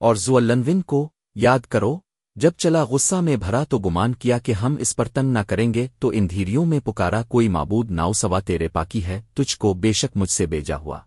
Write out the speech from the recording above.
اور زولنون کو یاد کرو، جب چلا غصہ میں بھرا تو گمان کیا کہ ہم اس پر تنگ نہ کریں گے، تو ان دھیریوں میں پکارا کوئی معبود ناؤ سوا تیرے پاکی ہے، تجھ کو بے شک مجھ سے بیجا ہوا۔